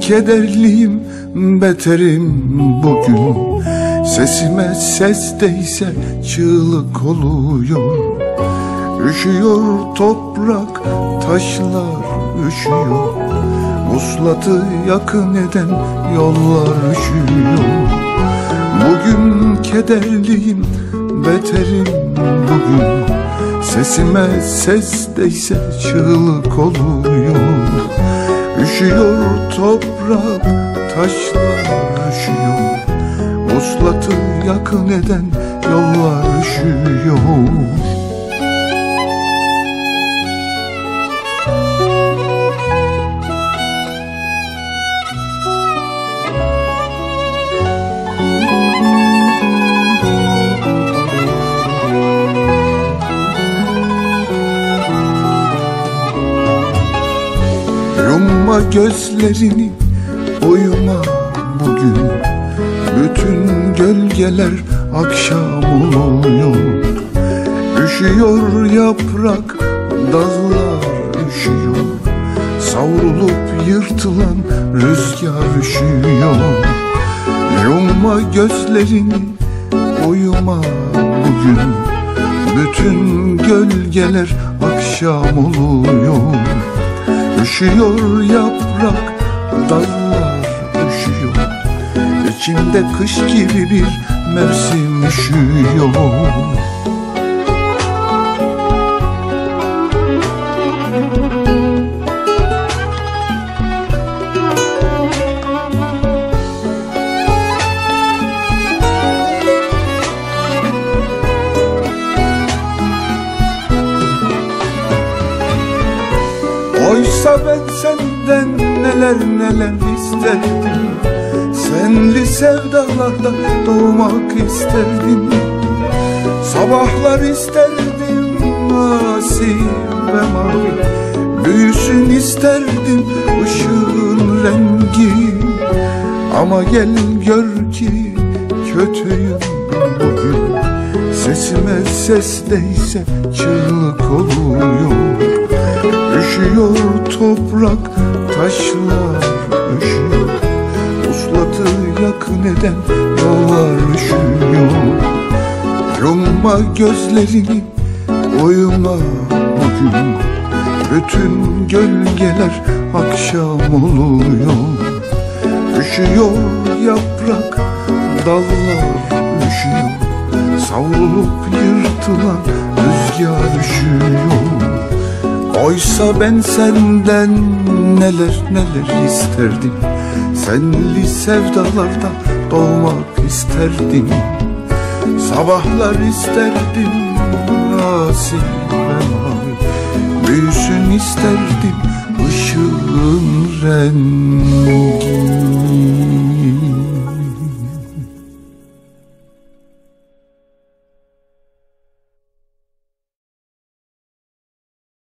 Kederliyim beterim bugün. Sesime ses değse çığlık oluyor Üşüyor toprak taşlar üşüyor. Muslatı yakın eden yollar üşüyor. Bugün kederliyim beterim bugün. Sesime ses değse çığlık oluyor Üşüyor toprak taşlar üşüyor Muslatı yakın eden yollar üşüyor gözlerini uyuma bugün. Bütün gölgeler akşam oluyor. Üşüyor yaprak dallar üşüyor. Savrulup yırtılan rüzgar üşüyor. Yumma gözlerini uyuma bugün. Bütün gölgeler akşam oluyor Üşüyor yaprak, dallar üşüyor İçimde kış gibi bir mevsim üşüyor Oysa ben senden neler neler isterdim. Senli sevdalarda doğmak isterdim Sabahlar isterdim asi ve mavi. Büyüsün isterdim ışığın rengi. Ama gel gör ki kötüyüm bugün. Sesime ses değse çığlık oluyor toprak, taşlar üşüyor. Uslatı yakın eden yollar üşüyor. Yumma gözlerini, uyuma bugün. Bütün gölgeler akşam oluyor. Üşüyor yaprak, dallar üşüyor. Savrulup yırtılan rüzgar üşüyor Oysa ben senden neler neler isterdim. Senli sevdalarda doğmak isterdim Sabahlar isterdim asi ve mavi Büyüsün isterdim ışığın rengi